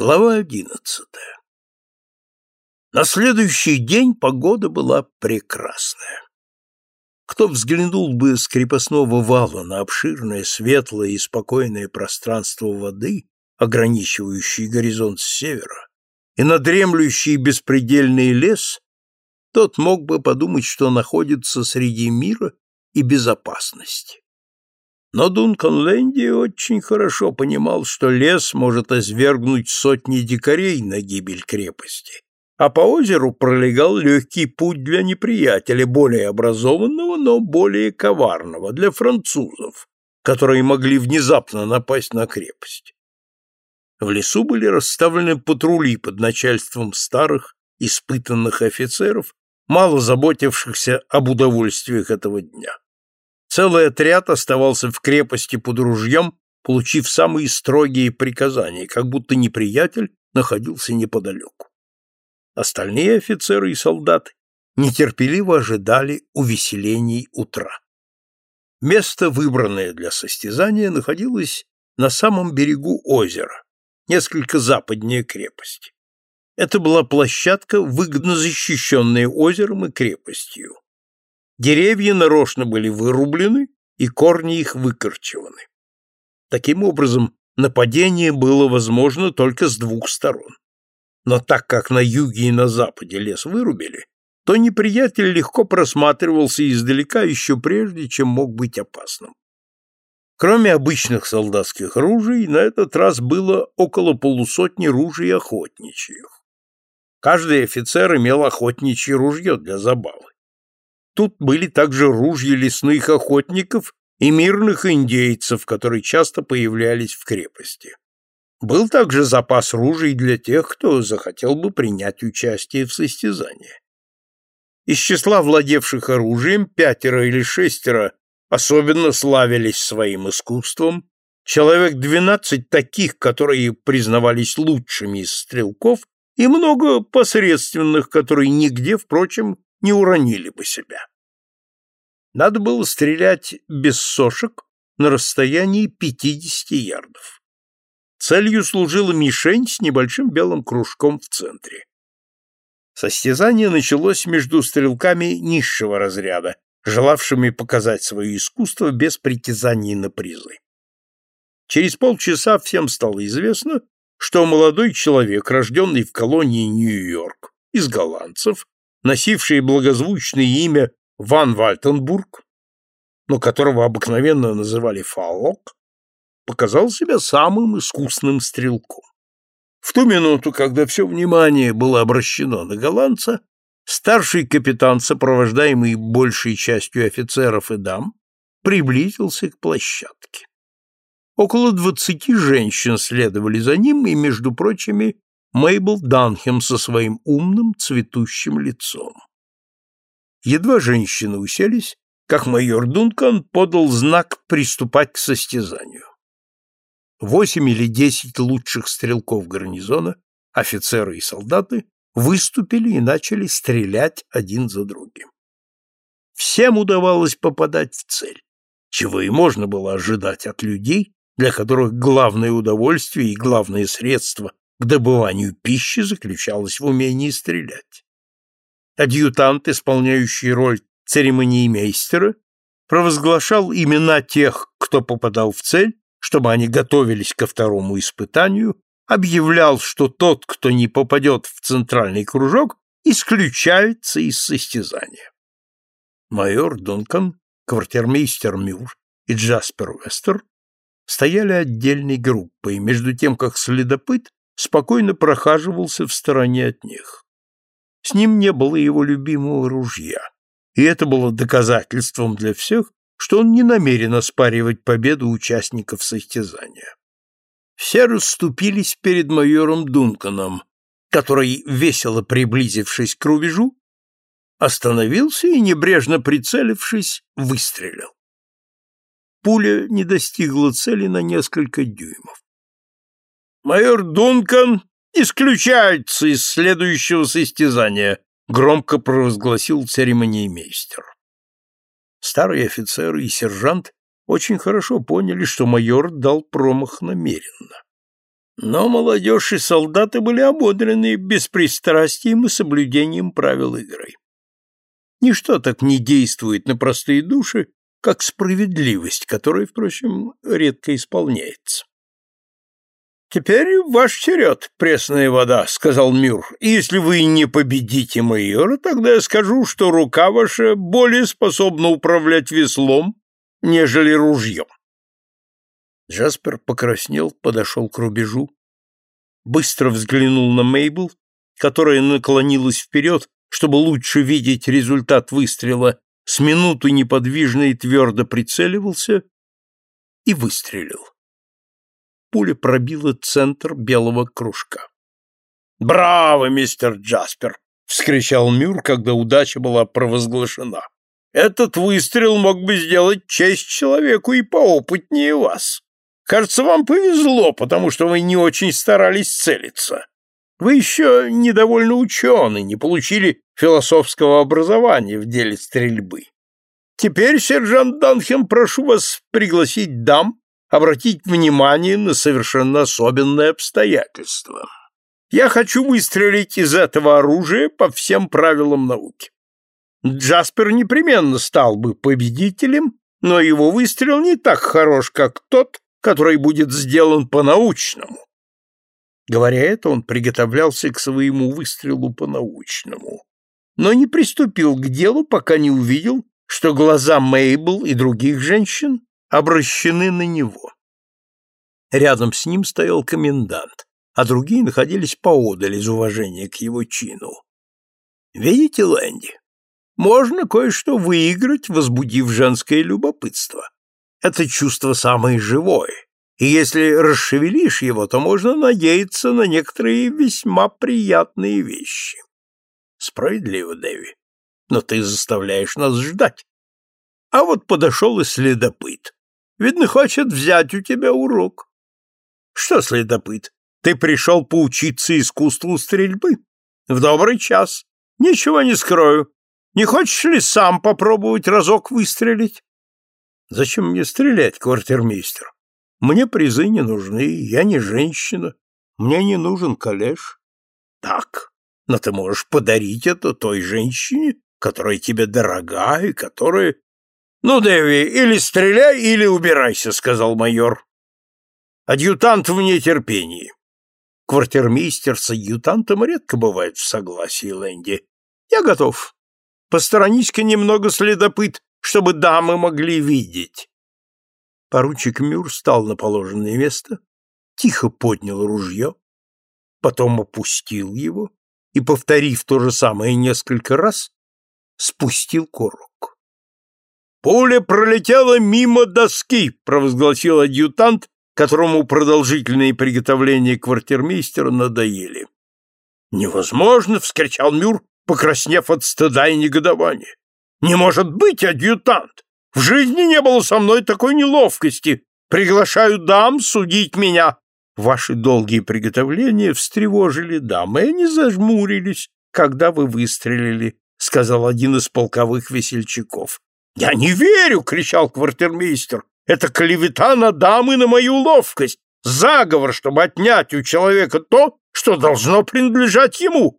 Глава одиннадцатая. На следующий день погода была прекрасная. Кто взглянул бы с крепостного вала на обширное, светлое и спокойное пространство воды, ограничивающее горизонт с севера, и на дремлющий беспредельный лес, тот мог бы подумать, что находится среди мира и безопасности. Но Дункан Лэнди очень хорошо понимал, что лес может извергнуть сотни дикарей на гибель крепости, а по озеру пролегал легкий путь для неприятеля, более образованного, но более коварного, для французов, которые могли внезапно напасть на крепость. В лесу были расставлены патрули под начальством старых, испытанных офицеров, мало заботившихся об удовольствиях этого дня. Целый отряд оставался в крепости под ружьем, получив самые строгие приказания, как будто неприятель находился неподалеку. Остальные офицеры и солдаты нетерпеливо ожидали увеселений утра. Место, выбранное для состязания, находилось на самом берегу озера, несколько западнее крепости. Это была площадка, выгодно защищенная озером и крепостью. Деревья нарочно были вырублены, и корни их выкорчеваны. Таким образом, нападение было возможно только с двух сторон. Но так как на юге и на западе лес вырубили, то неприятель легко просматривался издалека еще прежде, чем мог быть опасным. Кроме обычных солдатских ружей, на этот раз было около полусотни ружей охотничьих. Каждый офицер имел охотничье ружье для забавы. Тут были также ружья лесных охотников и мирных индейцев, которые часто появлялись в крепости. Был также запас ружей для тех, кто захотел бы принять участие в состязании. Из числа владевших оружием пятеро или шестеро особенно славились своим искусством, человек двенадцать таких, которые признавались лучшими из стрелков, и много посредственных, которые нигде, впрочем, не уронили бы себя. Надо было стрелять без сошек на расстоянии 50 ярдов. Целью служила мишень с небольшим белым кружком в центре. Состязание началось между стрелками низшего разряда, желавшими показать свое искусство без притязаний на призы. Через полчаса всем стало известно, что молодой человек, рожденный в колонии Нью-Йорк, из голландцев, носивший благозвучное имя Ван Вальтенбург, но которого обыкновенно называли Фаок, показал себя самым искусным стрелком. В ту минуту, когда все внимание было обращено на голландца, старший капитан, сопровождаемый большей частью офицеров и дам, приблизился к площадке. Около двадцати женщин следовали за ним, и, между прочими, Мейбл Данхем со своим умным, цветущим лицом. Едва женщины уселись, как майор Дункан подал знак приступать к состязанию. Восемь или десять лучших стрелков гарнизона, офицеры и солдаты, выступили и начали стрелять один за другим. Всем удавалось попадать в цель, чего и можно было ожидать от людей, для которых главное удовольствие и главное средство к добыванию пищи заключалось в умении стрелять. Адъютант, исполняющий роль церемониймейстера, провозглашал имена тех, кто попадал в цель, чтобы они готовились ко второму испытанию, объявлял, что тот, кто не попадет в центральный кружок, исключается из состязания. Майор Дункан, квартирмейстер Мюр и Джаспер Вестер стояли отдельной группой, между тем как следопыт спокойно прохаживался в стороне от них. С ним не было его любимого ружья, и это было доказательством для всех, что он не намерен оспаривать победу участников состязания. Все расступились перед майором Дунканом, который, весело приблизившись к рубежу, остановился и, небрежно прицелившись, выстрелил. Пуля не достигла цели на несколько дюймов. Майор Дункан исключается из следующего состязания, громко провозгласил церемониймейстер. Старый офицер и сержант очень хорошо поняли, что майор дал промах намеренно. Но молодежь и солдаты были ободрены беспристрастием и соблюдением правил игры. Ничто так не действует на простые души, как справедливость, которая, впрочем, редко исполняется. «Теперь ваш черед, пресная вода», — сказал Мюр. «Если вы не победите майора, тогда я скажу, что рука ваша более способна управлять веслом, нежели ружьем». Джаспер покраснел, подошел к рубежу, быстро взглянул на Мейбл, которая наклонилась вперед, чтобы лучше видеть результат выстрела, с минуту неподвижно и твердо прицеливался и выстрелил. Пуля пробила центр белого кружка. «Браво, мистер Джаспер!» — вскричал Мюр, когда удача была провозглашена. «Этот выстрел мог бы сделать честь человеку и поопытнее вас. Кажется, вам повезло, потому что вы не очень старались целиться. Вы еще недовольно ученый, не получили философского образования в деле стрельбы. Теперь, сержант Данхем, прошу вас пригласить дам обратить внимание на совершенно особенное обстоятельство. Я хочу выстрелить из этого оружия по всем правилам науки. Джаспер непременно стал бы победителем, но его выстрел не так хорош, как тот, который будет сделан по-научному. Говоря это, он приготовлялся к своему выстрелу по-научному, но не приступил к делу, пока не увидел, что глаза Мейбл и других женщин обращены на него. Рядом с ним стоял комендант, а другие находились поодаль из уважения к его чину. «Видите, Лэнди, можно кое-что выиграть, возбудив женское любопытство. Это чувство самое живое, и если расшевелишь его, то можно надеяться на некоторые весьма приятные вещи. Справедливо, Дэви, но ты заставляешь нас ждать. А вот подошел и следопыт. Видно, хочет взять у тебя урок. Что, следопыт, ты пришел поучиться искусству стрельбы? В добрый час. Ничего не скрою. Не хочешь ли сам попробовать разок выстрелить? Зачем мне стрелять, квартирмейстер? Мне призы не нужны, я не женщина. Мне не нужен калеш. Так, но ты можешь подарить это той женщине, которая тебе дорога и которая... Ну, Дэви, или стреляй, или убирайся, сказал майор. Адъютант в нетерпении. Квартирмейстер с адъютантом редко бывает в согласии, Лэнди. Я готов. Посторонись-ка немного, следопыт, чтобы дамы могли видеть. Поручик Мюр стал на положенное место, тихо поднял ружье, потом опустил его и, повторив то же самое несколько раз, спустил курок. «Пуля пролетела мимо доски», — провозгласил адъютант, которому продолжительные приготовления квартирмейстера надоели. «Невозможно!» — вскричал Мюр, покраснев от стыда и негодования. «Не может быть, адъютант! В жизни не было со мной такой неловкости. Приглашаю дам судить меня. Ваши долгие приготовления встревожили дам, и они зажмурились, когда вы выстрелили, — сказал один из полковых весельчаков. — Я не верю! — кричал квартирмейстер. — Это клевета на дамы на мою ловкость, заговор, чтобы отнять у человека то, что должно принадлежать ему.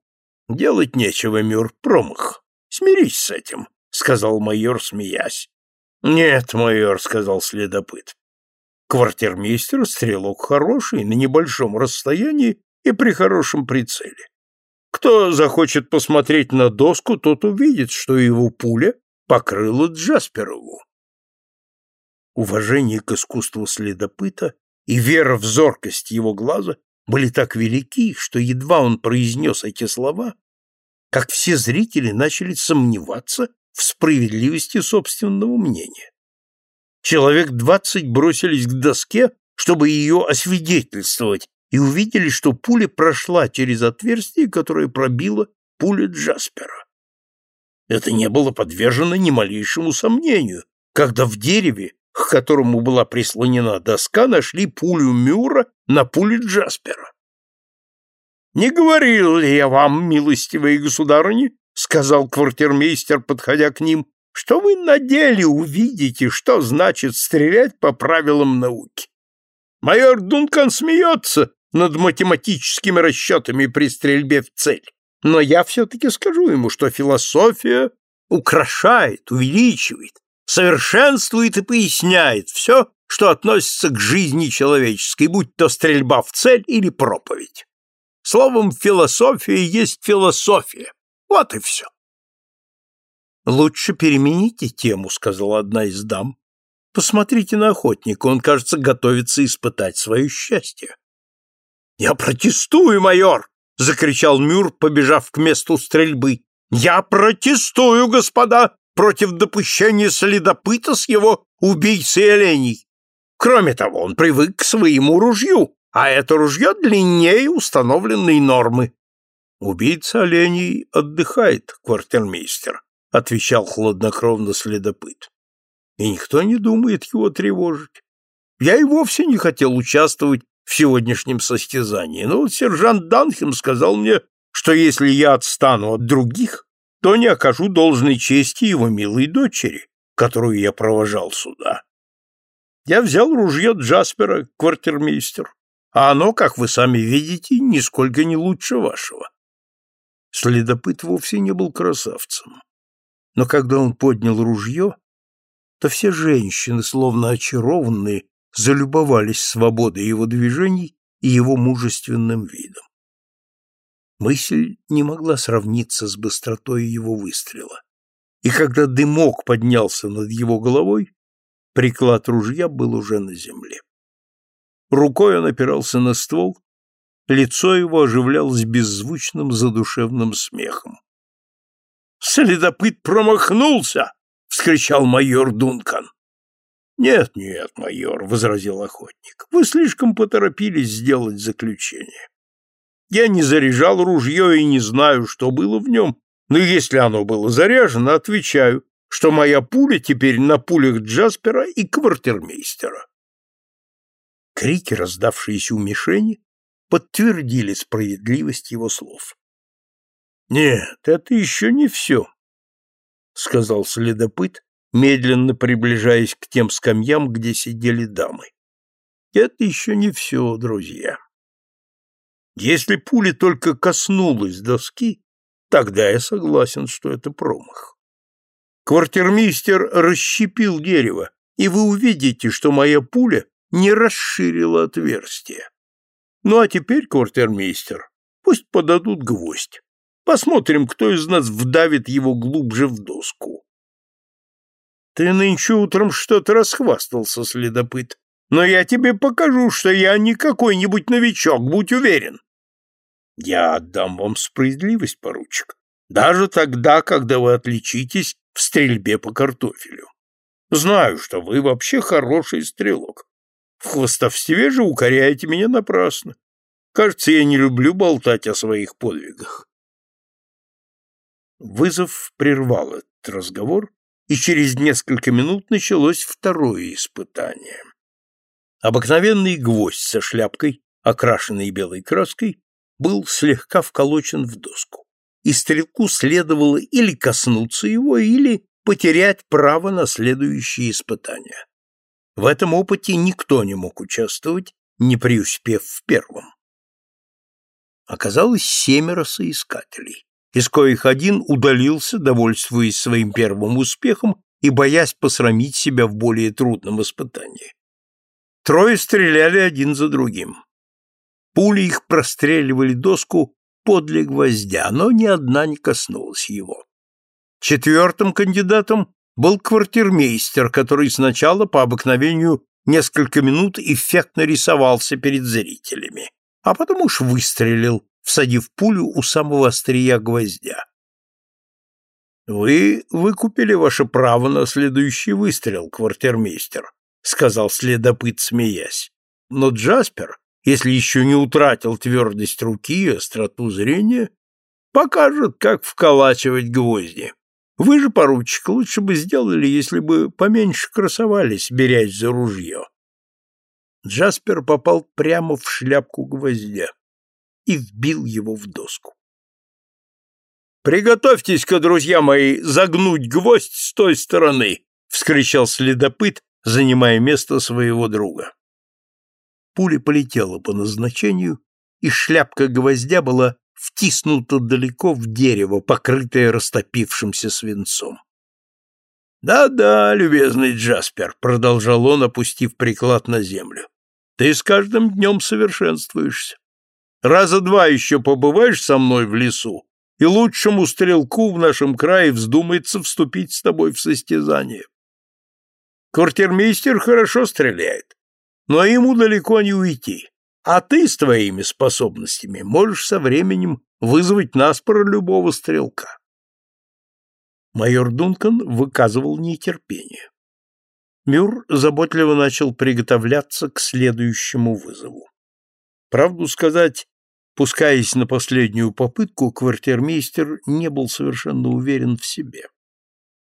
Делать нечего, Мюр, промах. Смирись с этим, — сказал майор, смеясь. — Нет, майор, — сказал следопыт. Квартирмейстер — стрелок хороший, на небольшом расстоянии и при хорошем прицеле. Кто захочет посмотреть на доску, тот увидит, что его пуля покрыла Джасперову. Уважение к искусству следопыта и вера в зоркость его глаза были так велики, что едва он произнес эти слова, как все зрители начали сомневаться в справедливости собственного мнения. Человек двадцать бросились к доске, чтобы ее освидетельствовать, и увидели, что пуля прошла через отверстие, которое пробило пуля Джаспера. Это не было подвержено ни малейшему сомнению, когда в дереве, к которому была прислонена доска, нашли пулю Мюра на пуле Джаспера. «Не говорил ли я вам, милостивые государыни, — сказал квартирмейстер, подходя к ним, — что вы на деле увидите, что значит стрелять по правилам науки. Майор Дункан смеется, над математическими расчетами при стрельбе в цель. Но я все-таки скажу ему, что философия украшает, увеличивает, совершенствует и поясняет все, что относится к жизни человеческой, будь то стрельба в цель или проповедь. Словом, философия есть философия. Вот и все. «Лучше перемените тему», — сказала одна из дам. «Посмотрите на охотника, он, кажется, готовится испытать свое счастье». «Я протестую, майор!» — закричал Мюр, побежав к месту стрельбы. «Я протестую, господа, против допущения следопыта с его убийцей оленей. Кроме того, он привык к своему ружью, а это ружье длиннее установленной нормы». «Убийца оленей отдыхает, квартирмейстер», — отвечал хладнокровно следопыт. «И никто не думает его тревожить. Я и вовсе не хотел участвовать в сегодняшнем состязании, но вот сержант Данхем сказал мне, что если я отстану от других, то не окажу должной чести его милой дочери, которую я провожал сюда. Я взял ружье Джаспера, квартирмейстер, а оно, как вы сами видите, нисколько не лучше вашего. Следопыт вовсе не был красавцем. Но когда он поднял ружье, то все женщины, словно очарованные, залюбовались свободой его движений и его мужественным видом. Мысль не могла сравниться с быстротой его выстрела. И когда дымок поднялся над его головой, приклад ружья был уже на земле. Рукой он опирался на ствол, лицо его оживлялось беззвучным задушевным смехом. «Следопыт промахнулся!» — вскричал майор Дункан. «Нет, нет, майор», — возразил охотник, — «вы слишком поторопились сделать заключение. Я не заряжал ружье и не знаю, что было в нем, но если оно было заряжено, отвечаю, что моя пуля теперь на пулях Джаспера и квартирмейстера». Крики, раздавшиеся у мишени, подтвердили справедливость его слов. «Нет, это еще не все», — сказал следопыт, медленно приближаясь к тем скамьям, где сидели дамы. Это еще не все, друзья. Если пуля только коснулась доски, тогда я согласен, что это промах. Квартирмейстер расщепил дерево, и вы увидите, что моя пуля не расширила отверстие. Ну а теперь, квартирмейстер, пусть подадут гвоздь. Посмотрим, кто из нас вдавит его глубже в доску. Ты нынче утром что-то расхвастался, следопыт. Но я тебе покажу, что я не какой-нибудь новичок, будь уверен. Я отдам вам справедливость, поручик, даже тогда, когда вы отличитесь в стрельбе по картофелю. Знаю, что вы вообще хороший стрелок. В хвостовстве же укоряете меня напрасно. Кажется, я не люблю болтать о своих подвигах. Вызов прервал этот разговор, и через несколько минут началось второе испытание. Обыкновенный гвоздь со шляпкой, окрашенной белой краской, был слегка вколочен в доску, и стрелку следовало или коснуться его, или потерять право на следующее испытание. В этом опыте никто не мог участвовать, не преуспев в первом. Оказалось семеро соискателей из коих один удалился, довольствуясь своим первым успехом и боясь посрамить себя в более трудном испытании. Трое стреляли один за другим. Пули их простреливали доску подле гвоздя, но ни одна не коснулась его. Четвертым кандидатом был квартирмейстер, который сначала по обыкновению несколько минут эффектно рисовался перед зрителями, а потом уж выстрелил, всадив пулю у самого острия гвоздя. «Вы выкупили ваше право на следующий выстрел, квартирмейстер», — сказал следопыт, смеясь. «Но Джаспер, если еще не утратил твердость руки и остроту зрения, покажет, как вколачивать гвозди. Вы же, поручик, лучше бы сделали, если бы поменьше красовались, берясь за ружье». Джаспер попал прямо в шляпку гвоздя и вбил его в доску. «Приготовьтесь-ка, друзья мои, загнуть гвоздь с той стороны!» — вскричал следопыт, занимая место своего друга. Пуля полетела по назначению, и шляпка гвоздя была втиснута далеко в дерево, покрытое растопившимся свинцом. «Да-да, любезный Джаспер», — продолжал он, опустив приклад на землю, — «ты с каждым днем совершенствуешься. Раза два еще побываешь со мной в лесу, и лучшему стрелку в нашем крае вздумается вступить с тобой в состязание. Квартирмейстер хорошо стреляет, но ему далеко не уйти, а ты с твоими способностями можешь со временем вызвать наспор любого стрелка. Майор Дункан выказывал нетерпение. Мюр заботливо начал приготовляться к следующему вызову. Правду сказать, пускаясь на последнюю попытку, квартирмейстер не был совершенно уверен в себе.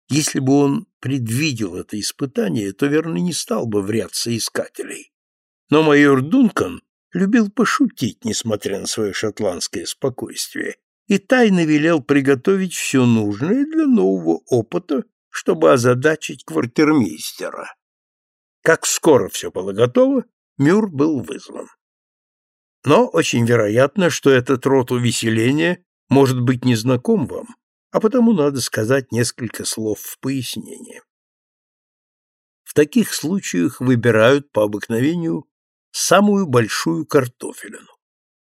Если бы он предвидел это испытание, то, верно, не стал бы в ряд соискателей. Но майор Дункан любил пошутить, несмотря на свое шотландское спокойствие, и тайно велел приготовить все нужное для нового опыта, чтобы озадачить квартирмейстера. Как скоро все было готово, Мюр был вызван. Но очень вероятно, что этот род увеселения может быть незнаком вам, а потому надо сказать несколько слов в пояснение. В таких случаях выбирают по обыкновению самую большую картофелину.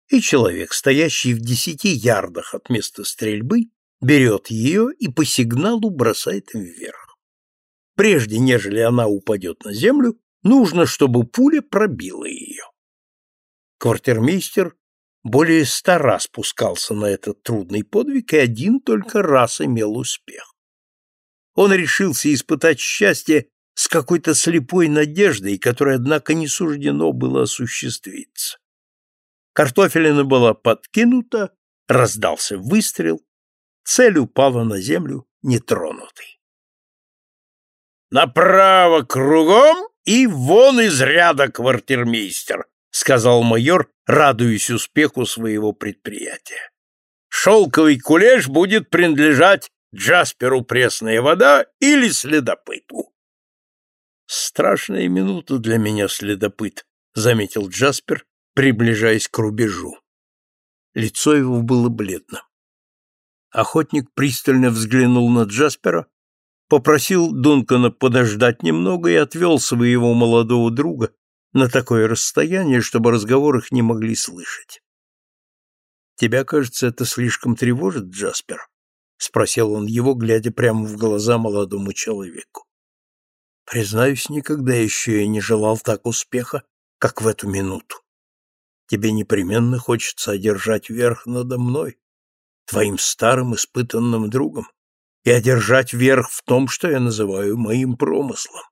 И человек, стоящий в десяти ярдах от места стрельбы, берет ее и по сигналу бросает вверх. Прежде нежели она упадет на землю, нужно, чтобы пуля пробила ее. Квартирмейстер более ста раз спускался на этот трудный подвиг и один только раз имел успех. Он решился испытать счастье с какой-то слепой надеждой, которой, однако, не суждено было осуществиться. Картофелина была подкинута, раздался выстрел, цель упала на землю нетронутой. «Направо кругом и вон из ряда, квартирмейстер!» — сказал майор, радуясь успеху своего предприятия. «Шелковый кулеш будет принадлежать Джасперу пресная вода или следопыту». «Страшная минута для меня, следопыт», — заметил Джаспер, приближаясь к рубежу. Лицо его было бледно. Охотник пристально взглянул на Джаспера, попросил Дункана подождать немного и отвел своего молодого друга на такое расстояние, чтобы разговор их не могли слышать. «Тебя, кажется, это слишком тревожит, Джаспер?» — спросил он его, глядя прямо в глаза молодому человеку. «Признаюсь, никогда еще я не желал так успеха, как в эту минуту. Тебе непременно хочется одержать верх надо мной, твоим старым испытанным другом, и одержать верх в том, что я называю моим промыслом.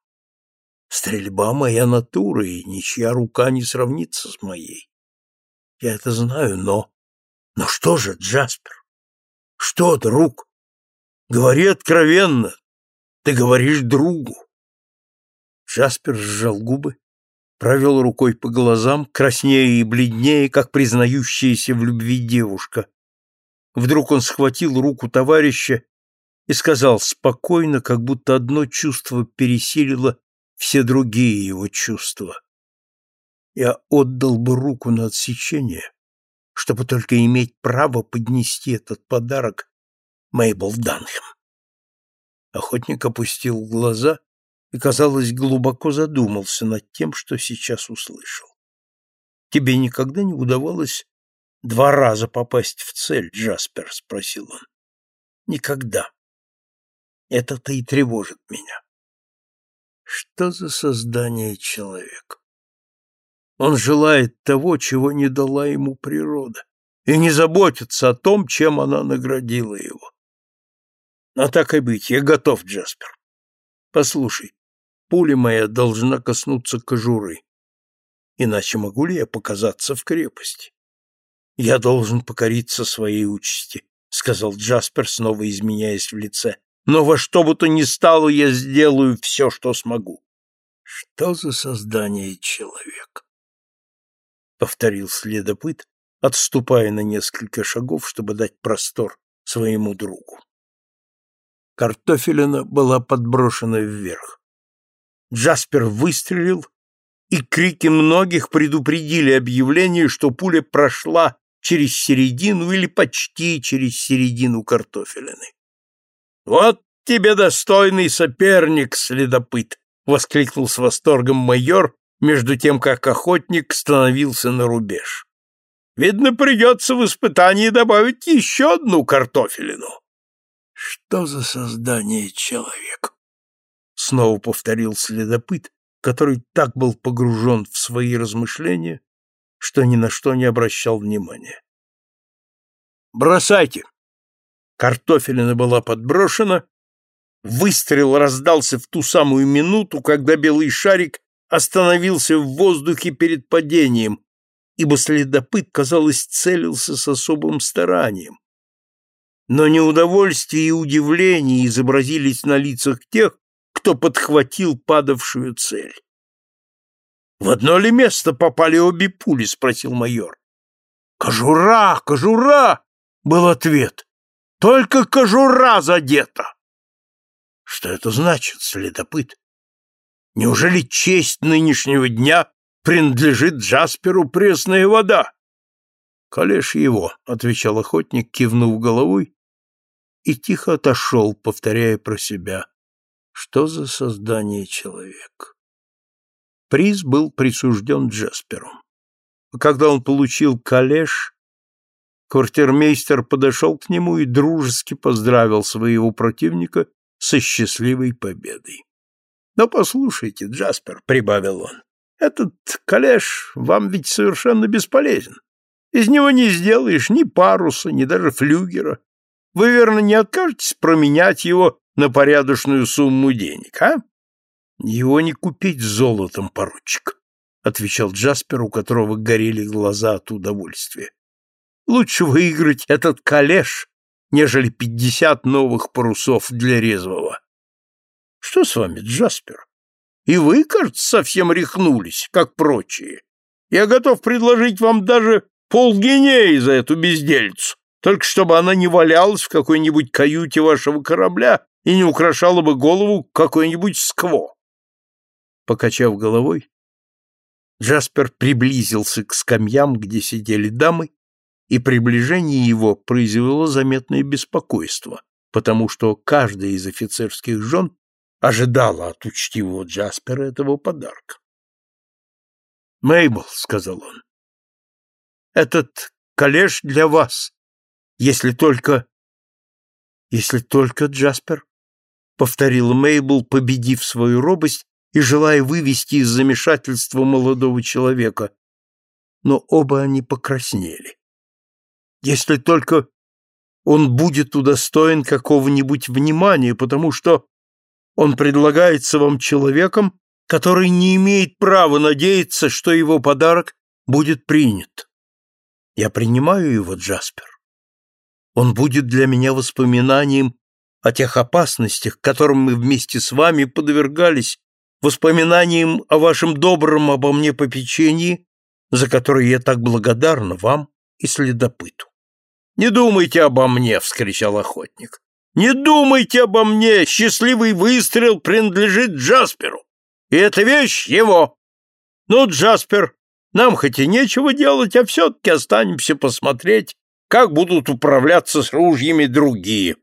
Стрельба — моя натура, и ничья рука не сравнится с моей. Я это знаю, но... Но что же, Джаспер? Что, друг? Говори откровенно. Ты говоришь другу. Джаспер сжал губы, провел рукой по глазам, краснее и бледнее, как признающаяся в любви девушка. Вдруг он схватил руку товарища и сказал спокойно, как будто одно чувство пересилило все другие его чувства. Я отдал бы руку на отсечение, чтобы только иметь право поднести этот подарок Мейбл Данхэм. Охотник опустил глаза и, казалось, глубоко задумался над тем, что сейчас услышал. «Тебе никогда не удавалось два раза попасть в цель, Джаспер?» — спросил он. «Никогда. Это-то и тревожит меня. Что за создание человек? Он желает того, чего не дала ему природа, и не заботится о том, чем она наградила его. А так и быть, я готов, Джаспер. Послушай, пуля моя должна коснуться кожуры, иначе могу ли я показаться в крепости? Я должен покориться своей участи, сказал Джаспер, снова изменяясь в лице но во что бы то ни стало я сделаю все, что смогу. Что за создание человек? Повторил следопыт, отступая на несколько шагов, чтобы дать простор своему другу. Картофелина была подброшена вверх. Джаспер выстрелил, и крики многих предупредили объявление, что пуля прошла через середину или почти через середину картофелины. «Вот тебе достойный соперник, следопыт!» — воскликнул с восторгом майор, между тем, как охотник становился на рубеж. «Видно, придется в испытании добавить еще одну картофелину». «Что за создание человек?» — снова повторил следопыт, который так был погружен в свои размышления, что ни на что не обращал внимания. «Бросайте!» Картофелина была подброшена, выстрел раздался в ту самую минуту, когда белый шарик остановился в воздухе перед падением, ибо следопыт, казалось, целился с особым старанием. Но неудовольствие и удивление изобразились на лицах тех, кто подхватил падавшую цель. «В одно ли место попали обе пули?» — спросил майор. «Кожура! Кожура!» — был ответ. «Только кожура задета!» «Что это значит, следопыт? Неужели честь нынешнего дня принадлежит Джасперу пресная вода?» «Калеш его», — отвечал охотник, кивнув головой, и тихо отошел, повторяя про себя. Что за создание человек? Приз был присужден Джасперу. Когда он получил калеш, квартирмейстер подошел к нему и дружески поздравил своего противника со счастливой победой. «Но послушайте, Джаспер», — прибавил он, — «этот калеш вам ведь совершенно бесполезен. Из него не сделаешь ни паруса, ни даже флюгера. Вы, верно, не откажетесь променять его на порядочную сумму денег, а? Его не купить золотом, поручик, отвечал Джаспер, у которого горели глаза от удовольствия. Лучше выиграть этот калеш, нежели пятьдесят новых парусов для резвого. Что с вами, Джаспер? И вы, кажется, совсем рехнулись, как прочие. Я готов предложить вам даже полгинеи за эту бездельцу, только чтобы она не валялась в какой-нибудь каюте вашего корабля и не украшала бы голову какой-нибудь скво. Покачав головой, Джаспер приблизился к скамьям, где сидели дамы, и приближение его произвело заметное беспокойство, потому что каждая из офицерских жен ожидала от учтивого Джаспера этого подарка. «Мейбл», — сказал он, — «этот коллеж для вас, если только...» «Если только, Джаспер», повторила Мейбл, победив свою робость и желая вывести из замешательства молодого человека. Но оба они покраснели. Если только он будет удостоен какого-нибудь внимания, потому что он предлагается вам человеком, который не имеет права надеяться, что его подарок будет принят. Я принимаю его, Джаспер. Он будет для меня воспоминанием о тех опасностях, которым мы вместе с вами подвергались, воспоминаниям о вашем добром обо мне попечении, за которое я так благодарна вам и следопыту. «Не думайте обо мне!» — вскричал охотник. «Не думайте обо мне! Счастливый выстрел принадлежит Джасперу, и эта вещь его! Ну, Джаспер, нам хоть и нечего делать, а все-таки останемся посмотреть, как будут управляться с ружьями другие.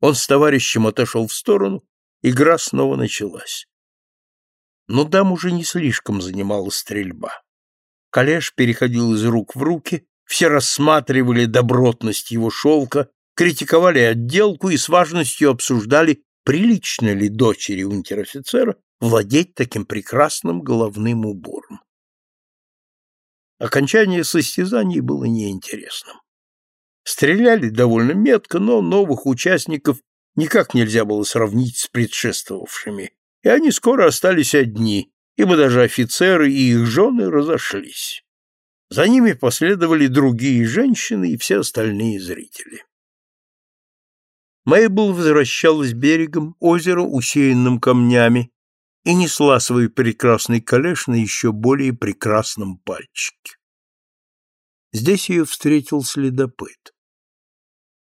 Он с товарищем отошел в сторону, игра снова началась. Но дам уже не слишком занимала стрельба. Калеш переходил из рук в руки, все рассматривали добротность его шелка, критиковали отделку и с важностью обсуждали, прилично ли дочери унтер-офицера владеть таким прекрасным головным убором. Окончание состязаний было неинтересным. Стреляли довольно метко, но новых участников никак нельзя было сравнить с предшествовавшими, и они скоро остались одни, ибо даже офицеры и их жены разошлись. За ними последовали другие женщины и все остальные зрители. Мейбл возвращалась берегом, озера, усеянным камнями, и несла свой прекрасный калеш на еще более прекрасном пальчике. Здесь ее встретил следопыт.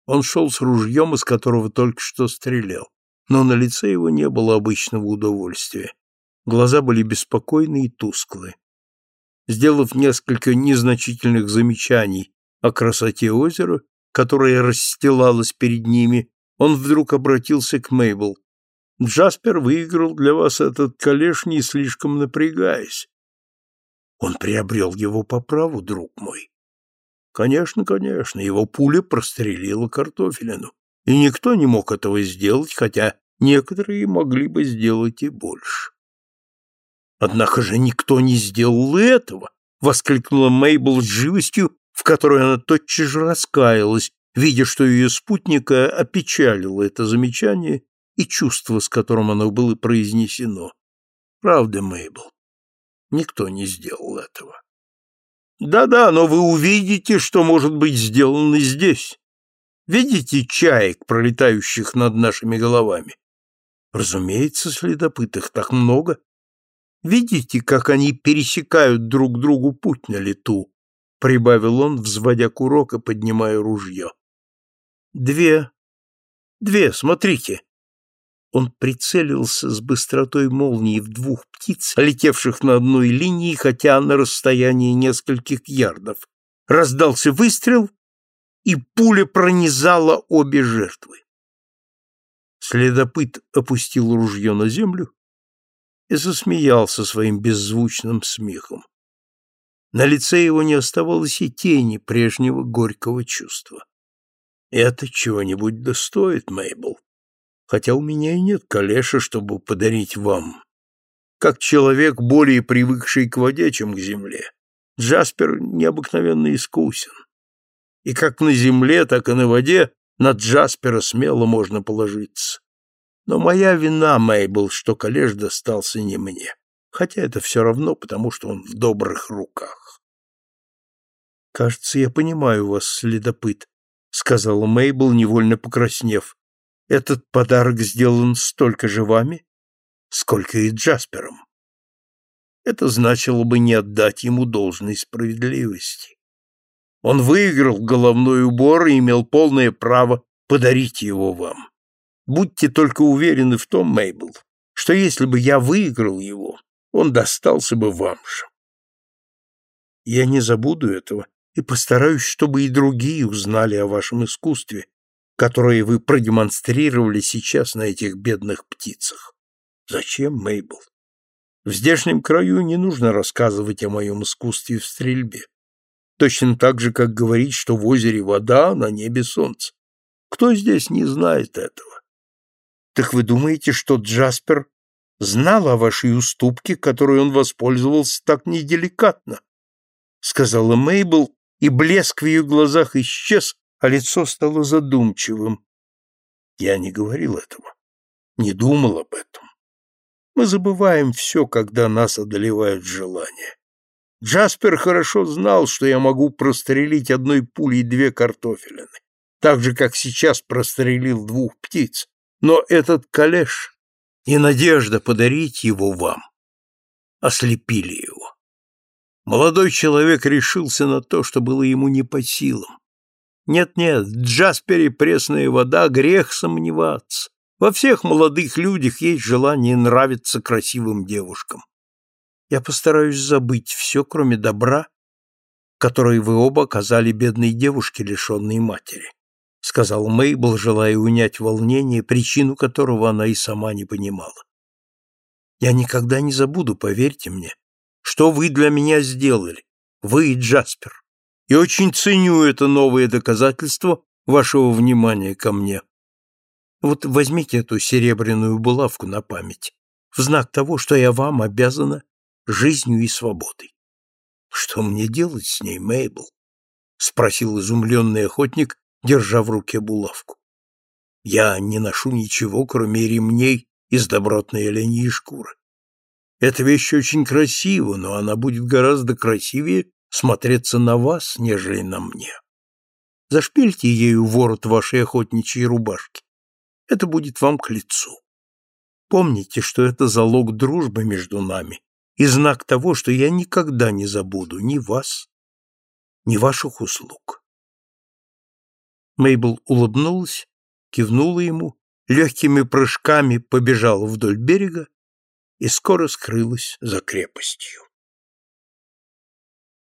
Он шел с ружьем, из которого только что стрелял, но на лице его не было обычного удовольствия. Глаза были беспокойны и тусклые. Сделав несколько незначительных замечаний о красоте озера, которое расстилалось перед ними, он вдруг обратился к Мейбл. «Джаспер выиграл для вас этот калеш, не слишком напрягаясь. Он приобрел его по праву, друг мой. Конечно, конечно, его пуля прострелила картофелину, и никто не мог этого сделать, хотя некоторые могли бы сделать и больше. Однако же никто не сделал этого, воскликнула Мейбл с живостью, в которой она тотчас же раскаялась, видя, что ее спутника опечалило это замечание и чувство, с которым оно было произнесено. Правда, Мейбл, никто не сделал этого. Да-да, но вы увидите, что может быть сделано здесь. Видите чаек, пролетающих над нашими головами? Разумеется, следопытых так много. Видите, как они пересекают друг другу путь на лету? Прибавил он, взводя курок и поднимая ружье. Две. Две, смотрите. Он прицелился с быстротой молнии в двух птиц, летевших на одной линии, хотя на расстоянии нескольких ярдов. Раздался выстрел, и пуля пронизала обе жертвы. Следопыт опустил ружье на землю и засмеялся своим беззвучным смехом. На лице его не оставалось и тени прежнего горького чувства. «Это чего-нибудь достоит, Мейбл», хотя у меня и нет калеша, чтобы подарить вам. Как человек, более привыкший к воде, чем к земле, Джаспер необыкновенно искусен. И как на земле, так и на воде на Джаспера смело можно положиться. Но моя вина, Мейбл, что калеш достался не мне, хотя это все равно, потому что он в добрых руках. «Кажется, я понимаю вас, следопыт», — сказала Мейбл, невольно покраснев. Этот подарок сделан столько же вами, сколько и Джаспером. Это значило бы не отдать ему должной справедливости. Он выиграл головной убор и имел полное право подарить его вам. Будьте только уверены в том, Мейбл, что если бы я выиграл его, он достался бы вам же. Я не забуду этого и постараюсь, чтобы и другие узнали о вашем искусстве, которые вы продемонстрировали сейчас на этих бедных птицах. Зачем, Мейбл? В здешнем краю не нужно рассказывать о моем искусстве в стрельбе. Точно так же, как говорить, что в озере вода, а на небе солнце. Кто здесь не знает этого? Так вы думаете, что Джаспер знал о вашей уступке, которой он воспользовался так неделикатно? Сказала Мейбл, и блеск в ее глазах исчез, а лицо стало задумчивым. Я не говорил этого, не думал об этом. Мы забываем все, когда нас одолевают желания. Джаспер хорошо знал, что я могу прострелить одной пулей две картофелины, так же, как сейчас прострелил двух птиц. Но этот калеш и надежда подарить его вам ослепили его. Молодой человек решился на то, что было ему не по силам. Нет-нет, Джаспере пресная вода, грех сомневаться. Во всех молодых людях есть желание нравиться красивым девушкам. Я постараюсь забыть все, кроме добра, которое вы оба оказали бедной девушке, лишенной матери, — сказал Мейбл, желая унять волнение, причину которого она и сама не понимала. Я никогда не забуду, поверьте мне, что вы для меня сделали, вы и Джаспер и очень ценю это новое доказательство вашего внимания ко мне. Вот возьмите эту серебряную булавку на память, в знак того, что я вам обязана жизнью и свободой. Что мне делать с ней, Мейбл? спросил изумленный охотник, держа в руке булавку. Я не ношу ничего, кроме ремней из добротной оленьей шкуры. Эта вещь очень красива, но она будет гораздо красивее смотреться на вас, нежели на мне. Зашпильте ею ворот вашей охотничьей рубашки. Это будет вам к лицу. Помните, что это залог дружбы между нами и знак того, что я никогда не забуду ни вас, ни ваших услуг. Мейбл улыбнулась, кивнула ему, легкими прыжками побежала вдоль берега и скоро скрылась за крепостью.